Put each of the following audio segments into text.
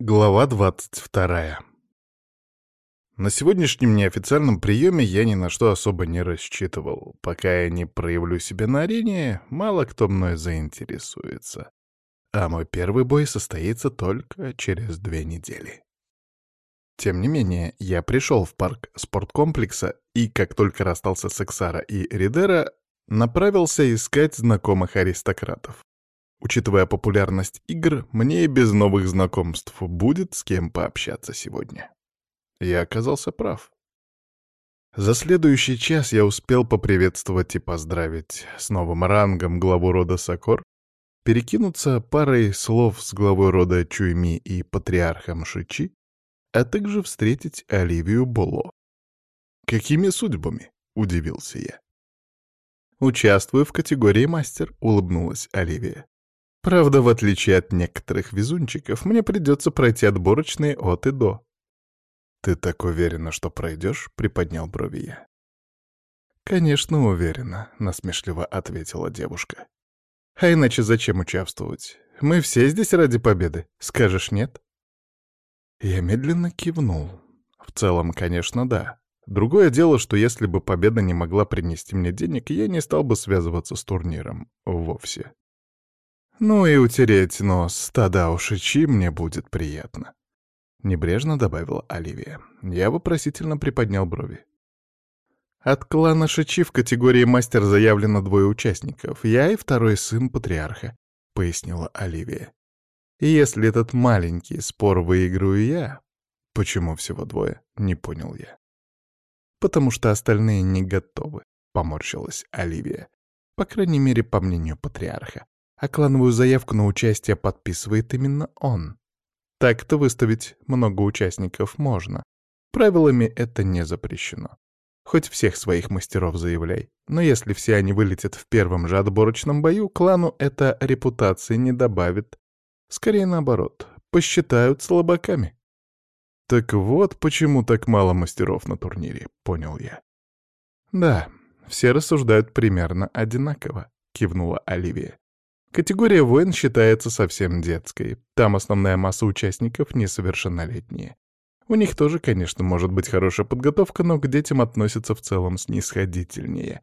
Глава 22. На сегодняшнем неофициальном приеме я ни на что особо не рассчитывал. Пока я не проявлю себя на арене, мало кто мной заинтересуется. А мой первый бой состоится только через две недели. Тем не менее, я пришел в парк спорткомплекса и, как только расстался с Эксара и Ридера, направился искать знакомых аристократов. Учитывая популярность игр, мне и без новых знакомств будет с кем пообщаться сегодня. Я оказался прав. За следующий час я успел поприветствовать и поздравить с новым рангом главу рода Сокор, перекинуться парой слов с главой рода Чуйми и патриархом Шичи, а также встретить Оливию Боло. «Какими судьбами?» — удивился я. «Участвую в категории мастер», — улыбнулась Оливия. Правда, в отличие от некоторых везунчиков, мне придется пройти отборочные от и до. «Ты так уверена, что пройдешь?» — приподнял брови я. «Конечно, уверена», — насмешливо ответила девушка. «А иначе зачем участвовать? Мы все здесь ради победы. Скажешь нет?» Я медленно кивнул. В целом, конечно, да. Другое дело, что если бы победа не могла принести мне денег, я не стал бы связываться с турниром вовсе. Ну и утереть нос, тогда уж и чи мне будет приятно. Небрежно добавила Оливия. Я вопросительно приподнял брови. От клана Шичи в категории мастер заявлено двое участников, я и второй сын патриарха, пояснила Оливия. И если этот маленький спор выиграю я, почему всего двое, не понял я. Потому что остальные не готовы, поморщилась Оливия. По крайней мере, по мнению патриарха а клановую заявку на участие подписывает именно он. Так-то выставить много участников можно. Правилами это не запрещено. Хоть всех своих мастеров заявляй. Но если все они вылетят в первом же отборочном бою, клану это репутации не добавит. Скорее наоборот, посчитают слабаками. Так вот, почему так мало мастеров на турнире, понял я. Да, все рассуждают примерно одинаково, кивнула Оливия. Категория воин считается совсем детской. Там основная масса участников несовершеннолетние. У них тоже, конечно, может быть хорошая подготовка, но к детям относятся в целом снисходительнее.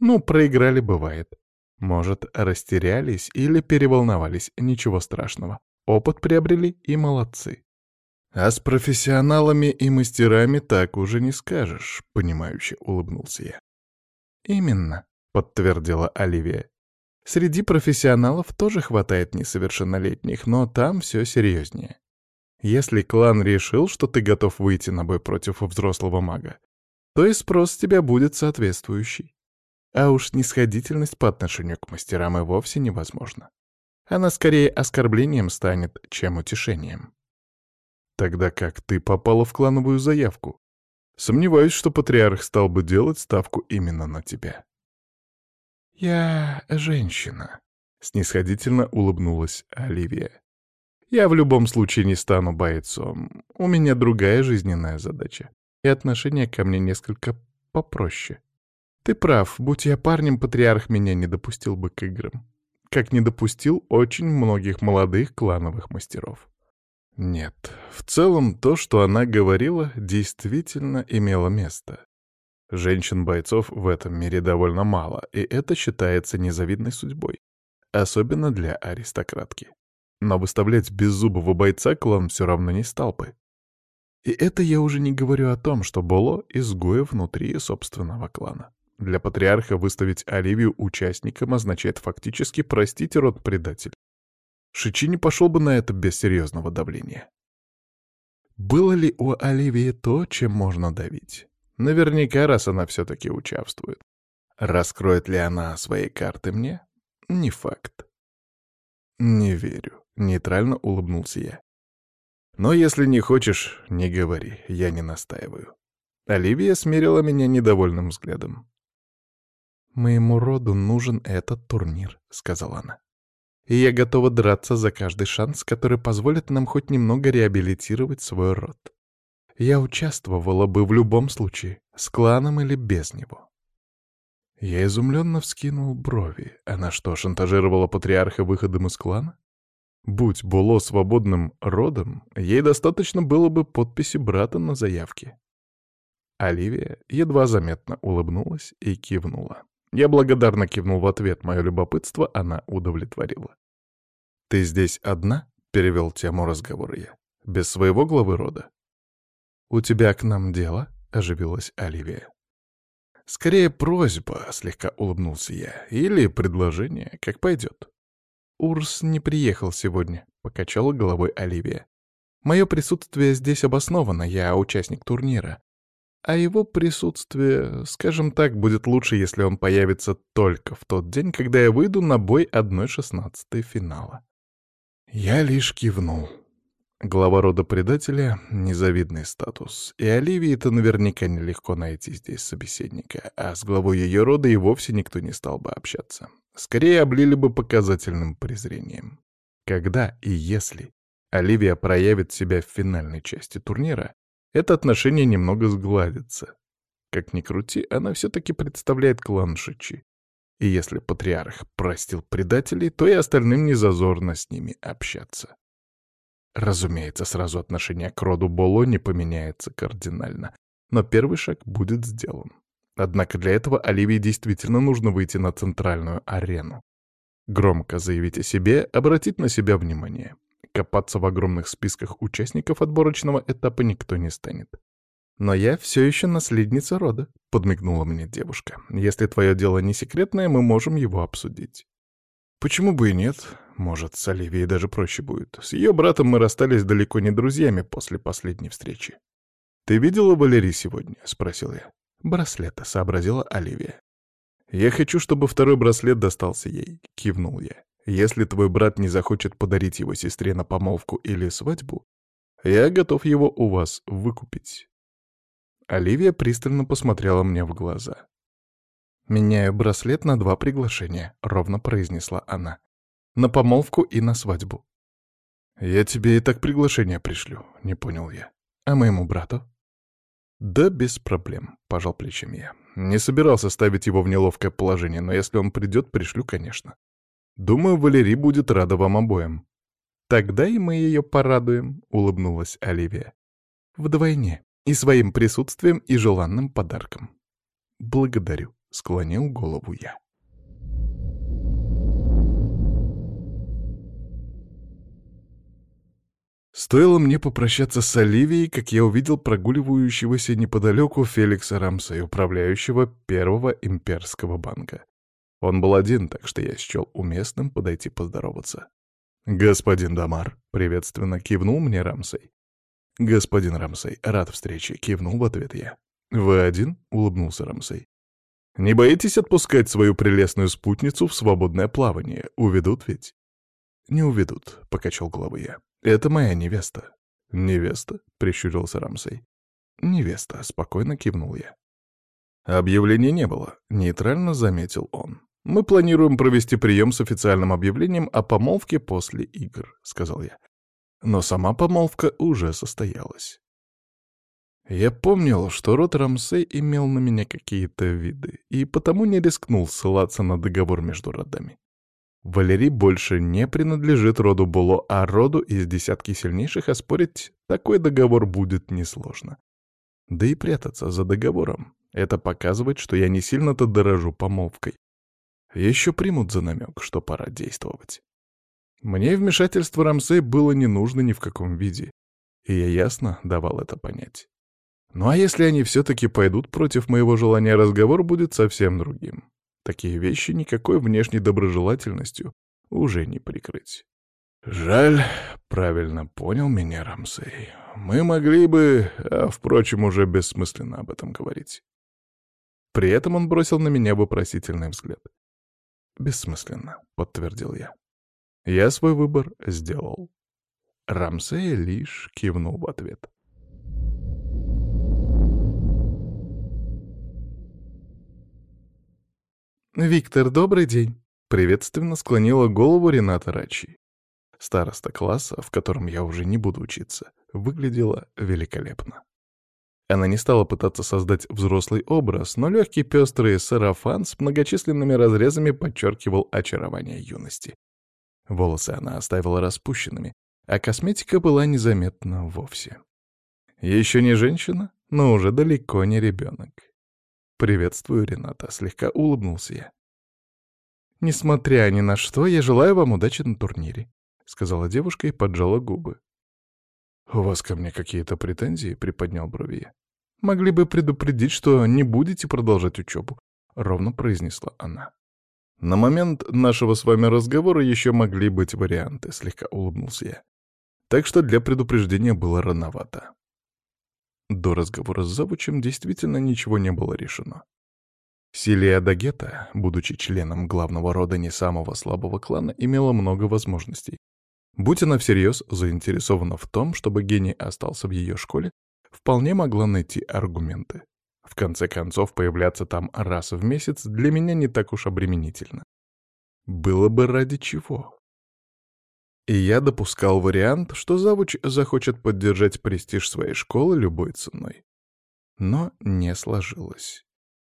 Ну, проиграли бывает. Может, растерялись или переволновались, ничего страшного. Опыт приобрели и молодцы. А с профессионалами и мастерами так уже не скажешь, понимающе улыбнулся я. Именно, подтвердила Оливия. Среди профессионалов тоже хватает несовершеннолетних, но там все серьезнее. Если клан решил, что ты готов выйти на бой против взрослого мага, то и спрос с тебя будет соответствующий. А уж снисходительность по отношению к мастерам и вовсе невозможна. Она скорее оскорблением станет, чем утешением. Тогда как ты попала в клановую заявку? Сомневаюсь, что патриарх стал бы делать ставку именно на тебя. «Я женщина», — снисходительно улыбнулась Оливия. «Я в любом случае не стану бойцом. У меня другая жизненная задача, и отношение ко мне несколько попроще. Ты прав, будь я парнем, патриарх меня не допустил бы к играм. Как не допустил очень многих молодых клановых мастеров». Нет, в целом то, что она говорила, действительно имело место. Женщин-бойцов в этом мире довольно мало, и это считается незавидной судьбой. Особенно для аристократки. Но выставлять беззубого бойца клан все равно не стал бы. И это я уже не говорю о том, что Боло — изгоя внутри собственного клана. Для патриарха выставить Оливию участником означает фактически простить род предатель. Шичи не пошел бы на это без серьезного давления. Было ли у Оливии то, чем можно давить? Наверняка, раз она все-таки участвует. Раскроет ли она свои карты мне? Не факт. Не верю. Нейтрально улыбнулся я. Но если не хочешь, не говори, я не настаиваю. Оливия смерила меня недовольным взглядом. «Моему роду нужен этот турнир», — сказала она. «И я готова драться за каждый шанс, который позволит нам хоть немного реабилитировать свой род. Я участвовала бы в любом случае, с кланом или без него. Я изумленно вскинул брови. Она что, шантажировала патриарха выходом из клана? Будь Було свободным родом, ей достаточно было бы подписи брата на заявке. Оливия едва заметно улыбнулась и кивнула. Я благодарно кивнул в ответ, мое любопытство она удовлетворила. «Ты здесь одна?» — перевел тему разговора я. «Без своего главы рода?» «У тебя к нам дело?» — оживилась Оливия. «Скорее просьба», — слегка улыбнулся я, — «или предложение, как пойдет». «Урс не приехал сегодня», — покачала головой Оливия. «Мое присутствие здесь обосновано, я участник турнира. А его присутствие, скажем так, будет лучше, если он появится только в тот день, когда я выйду на бой 1-16 финала». Я лишь кивнул. Глава рода предателя — незавидный статус, и Оливии-то наверняка нелегко найти здесь собеседника, а с главой ее рода и вовсе никто не стал бы общаться. Скорее облили бы показательным презрением. Когда и если Оливия проявит себя в финальной части турнира, это отношение немного сгладится. Как ни крути, она все-таки представляет клан Шичи. И если патриарх простил предателей, то и остальным не зазорно с ними общаться. Разумеется, сразу отношение к роду Боло не поменяется кардинально, но первый шаг будет сделан. Однако для этого Оливии действительно нужно выйти на центральную арену. Громко заявить о себе, обратить на себя внимание. Копаться в огромных списках участников отборочного этапа никто не станет. «Но я все еще наследница рода», — подмигнула мне девушка. «Если твое дело не секретное, мы можем его обсудить». «Почему бы и нет? Может, с Оливией даже проще будет. С ее братом мы расстались далеко не друзьями после последней встречи. «Ты видела Валерий сегодня?» — спросил я. «Браслета», — сообразила Оливия. «Я хочу, чтобы второй браслет достался ей», — кивнул я. «Если твой брат не захочет подарить его сестре на помолвку или свадьбу, я готов его у вас выкупить». Оливия пристально посмотрела мне в глаза. «Меняю браслет на два приглашения», — ровно произнесла она. «На помолвку и на свадьбу». «Я тебе и так приглашение пришлю», — не понял я. «А моему брату?» «Да без проблем», — пожал плечами я. «Не собирался ставить его в неловкое положение, но если он придет, пришлю, конечно. Думаю, Валерий будет рада вам обоим». «Тогда и мы ее порадуем», — улыбнулась Оливия. «Вдвойне. И своим присутствием, и желанным подарком». «Благодарю», — склонил голову я. Стоило мне попрощаться с Оливией, как я увидел прогуливающегося неподалеку Феликса Рамса, управляющего Первого имперского банка. Он был один, так что я счел уместным подойти поздороваться. «Господин Дамар», — приветственно кивнул мне Рамсей. «Господин Рамсей, рад встрече», — кивнул в ответ я. «Вы один?» — улыбнулся Рамсей. Не боитесь отпускать свою прелестную спутницу в свободное плавание? Уведут ведь?» «Не уведут», — покачал головой я. «Это моя невеста». «Невеста?» — прищурился Рамсей. «Невеста», — спокойно кивнул я. Объявления не было, нейтрально заметил он. «Мы планируем провести прием с официальным объявлением о помолвке после игр», — сказал я. Но сама помолвка уже состоялась. Я помнил, что род Рамсей имел на меня какие-то виды, и потому не рискнул ссылаться на договор между родами. Валерий больше не принадлежит роду Було, а роду из десятки сильнейших оспорить такой договор будет несложно. Да и прятаться за договором — это показывает, что я не сильно-то дорожу помолвкой. Еще примут за намек, что пора действовать. Мне вмешательство Рамсей было не нужно ни в каком виде, и я ясно давал это понять. Ну а если они все-таки пойдут против моего желания, разговор будет совсем другим. Такие вещи никакой внешней доброжелательностью уже не прикрыть. Жаль, правильно понял меня Рамсей. Мы могли бы, а, впрочем, уже бессмысленно об этом говорить. При этом он бросил на меня вопросительный взгляд. «Бессмысленно», — подтвердил я. Я свой выбор сделал. Рамсей лишь кивнул в ответ. «Виктор, добрый день!» — приветственно склонила голову Рената Рачи. Староста класса, в котором я уже не буду учиться, выглядела великолепно. Она не стала пытаться создать взрослый образ, но легкий пестрый сарафан с многочисленными разрезами подчеркивал очарование юности. Волосы она оставила распущенными, а косметика была незаметна вовсе. Еще не женщина, но уже далеко не ребенок. «Приветствую, Рената», — слегка улыбнулся я. «Несмотря ни на что, я желаю вам удачи на турнире», — сказала девушка и поджала губы. «У вас ко мне какие-то претензии?» — приподнял брови «Могли бы предупредить, что не будете продолжать учебу», — ровно произнесла она. «На момент нашего с вами разговора еще могли быть варианты», — слегка улыбнулся я. Так что для предупреждения было рановато. До разговора с завучем действительно ничего не было решено. Силия Дагета, будучи членом главного рода не самого слабого клана, имела много возможностей. Будь она всерьез заинтересована в том, чтобы гений остался в ее школе, вполне могла найти аргументы. В конце концов, появляться там раз в месяц для меня не так уж обременительно. Было бы ради чего. И я допускал вариант, что завуч захочет поддержать престиж своей школы любой ценой. Но не сложилось.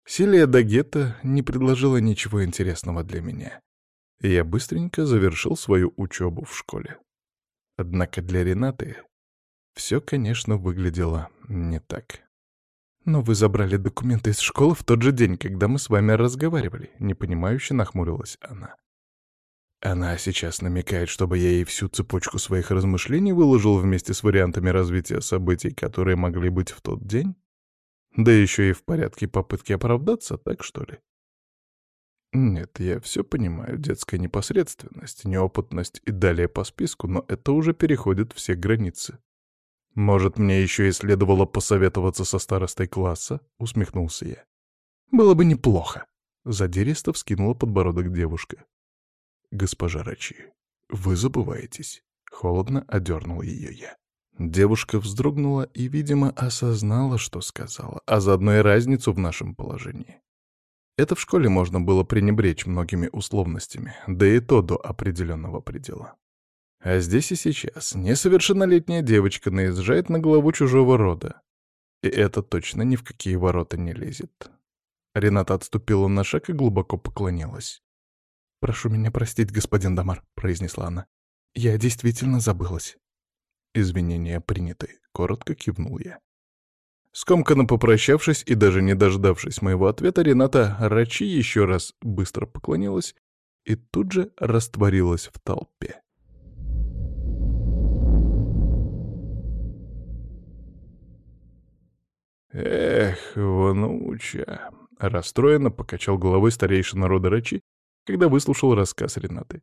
Силия Дагета не предложила ничего интересного для меня. И я быстренько завершил свою учебу в школе. Однако для Ренаты все, конечно, выглядело не так. «Но вы забрали документы из школы в тот же день, когда мы с вами разговаривали», — непонимающе нахмурилась она. Она сейчас намекает, чтобы я ей всю цепочку своих размышлений выложил вместе с вариантами развития событий, которые могли быть в тот день? Да еще и в порядке попытки оправдаться, так что ли? Нет, я все понимаю, детская непосредственность, неопытность и далее по списку, но это уже переходит все границы. Может, мне еще и следовало посоветоваться со старостой класса? Усмехнулся я. Было бы неплохо. Задиристо вскинула подбородок девушка. «Госпожа Рачи, вы забываетесь», — холодно одернул ее я. Девушка вздрогнула и, видимо, осознала, что сказала, а заодно и разницу в нашем положении. Это в школе можно было пренебречь многими условностями, да и то до определенного предела. А здесь и сейчас несовершеннолетняя девочка наезжает на главу чужого рода. И это точно ни в какие ворота не лезет. Рената отступила на шаг и глубоко поклонилась. «Прошу меня простить, господин Дамар», — произнесла она. «Я действительно забылась». «Извинения приняты», — коротко кивнул я. Скомканно попрощавшись и даже не дождавшись моего ответа, Рената Рачи еще раз быстро поклонилась и тут же растворилась в толпе. «Эх, внуча!» — расстроенно покачал головой старейший народа Рачи когда выслушал рассказ Ренаты.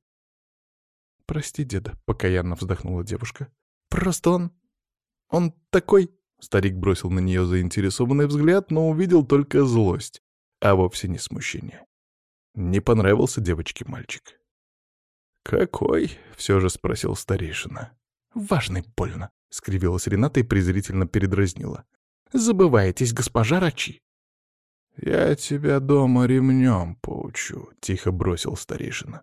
«Прости, деда», — покаянно вздохнула девушка. «Просто он... он такой...» Старик бросил на нее заинтересованный взгляд, но увидел только злость, а вовсе не смущение. Не понравился девочке мальчик. «Какой?» — все же спросил старейшина. «Важный больно», — скривилась Рената и презрительно передразнила. «Забываетесь, госпожа Рачи». «Я тебя дома ремнем поучу», — тихо бросил старейшина.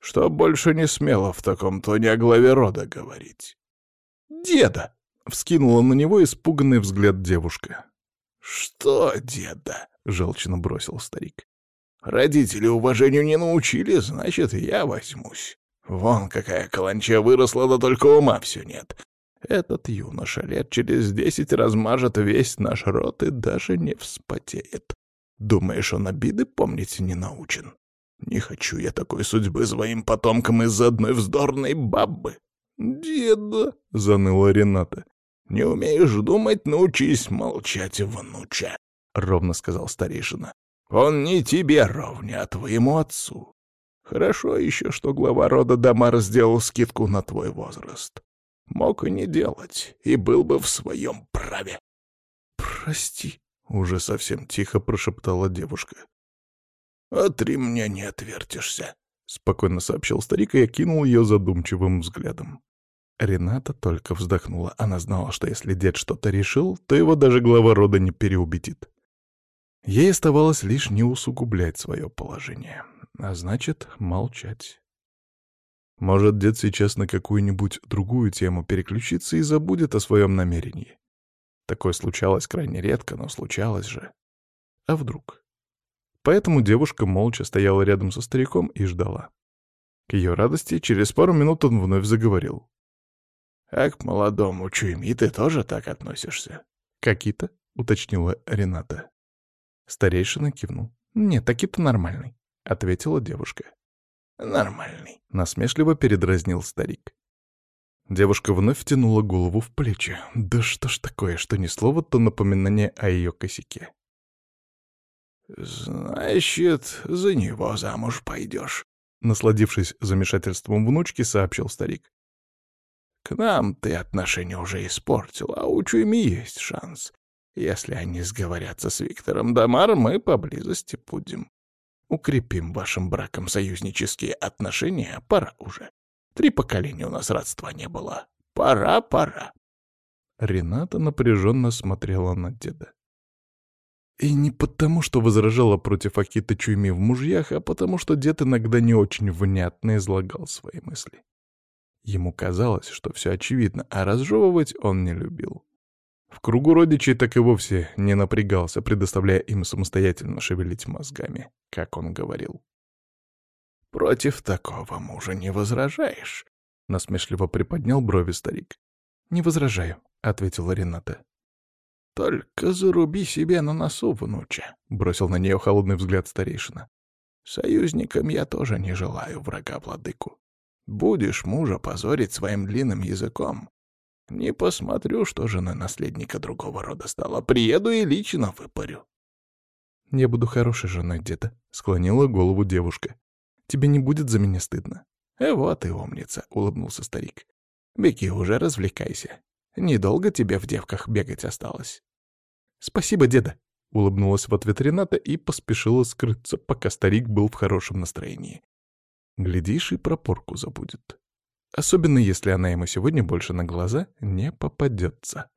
«Что больше не смело в таком тоне о главе рода говорить». «Деда!» — вскинула на него испуганный взгляд девушка. «Что, деда?» — желчно бросил старик. «Родители уважению не научили, значит, я возьмусь. Вон какая каланча выросла, да только ума все нет. Этот юноша лет через десять размажет весь наш рот и даже не вспотеет. Думаешь, он обиды помнить не научен? Не хочу я такой судьбы своим потомкам из-за одной вздорной бабы. Деда, — заныла Рената, — не умеешь думать, научись молчать, внуча, — ровно сказал старейшина. Он не тебе ровня, а твоему отцу. Хорошо еще, что глава рода Дамар сделал скидку на твой возраст. Мог и не делать, и был бы в своем праве. — Прости, — уже совсем тихо прошептала девушка. «От ремня не отвертишься», — спокойно сообщил старик и окинул ее задумчивым взглядом. Рената только вздохнула. Она знала, что если дед что-то решил, то его даже глава рода не переубедит. Ей оставалось лишь не усугублять свое положение, а значит, молчать. Может, дед сейчас на какую-нибудь другую тему переключится и забудет о своем намерении. Такое случалось крайне редко, но случалось же. А вдруг? Поэтому девушка молча стояла рядом со стариком и ждала. К ее радости, через пару минут он вновь заговорил. «А к молодому Чуйми ты тоже так относишься?» «Какие-то?» — уточнила Рената. Старейшина кивнул. «Нет, таки-то нормальный», — ответила девушка. «Нормальный», — насмешливо передразнил старик. Девушка вновь втянула голову в плечи. Да что ж такое, что ни слова, то напоминание о ее косяке. «Значит, за него замуж пойдешь», — насладившись замешательством внучки, сообщил старик. «К нам ты отношения уже испортил, а у Чуйми есть шанс. Если они сговорятся с Виктором Дамар, мы поблизости будем. Укрепим вашим браком союзнические отношения, пора уже. Три поколения у нас родства не было. Пора, пора. Рената напряженно смотрела на деда. И не потому, что возражала против Акита Чуйми в мужьях, а потому, что дед иногда не очень внятно излагал свои мысли. Ему казалось, что все очевидно, а разжевывать он не любил. В кругу родичей так и вовсе не напрягался, предоставляя им самостоятельно шевелить мозгами, как он говорил. «Против такого мужа не возражаешь?» — насмешливо приподнял брови старик. «Не возражаю», — ответила Рената. «Только заруби себе на носу, внуча», — бросил на нее холодный взгляд старейшина. «Союзникам я тоже не желаю врага владыку. Будешь мужа позорить своим длинным языком, не посмотрю, что жена наследника другого рода стала. Приеду и лично выпарю. «Я буду хорошей женой, деда», — склонила голову девушка. «Тебе не будет за меня стыдно?» «Э, вот и умница», — улыбнулся старик. «Беги уже, развлекайся. Недолго тебе в девках бегать осталось». «Спасибо, деда», — улыбнулась в ответ Рената и поспешила скрыться, пока старик был в хорошем настроении. Глядишь, и пропорку забудет. Особенно если она ему сегодня больше на глаза не попадется.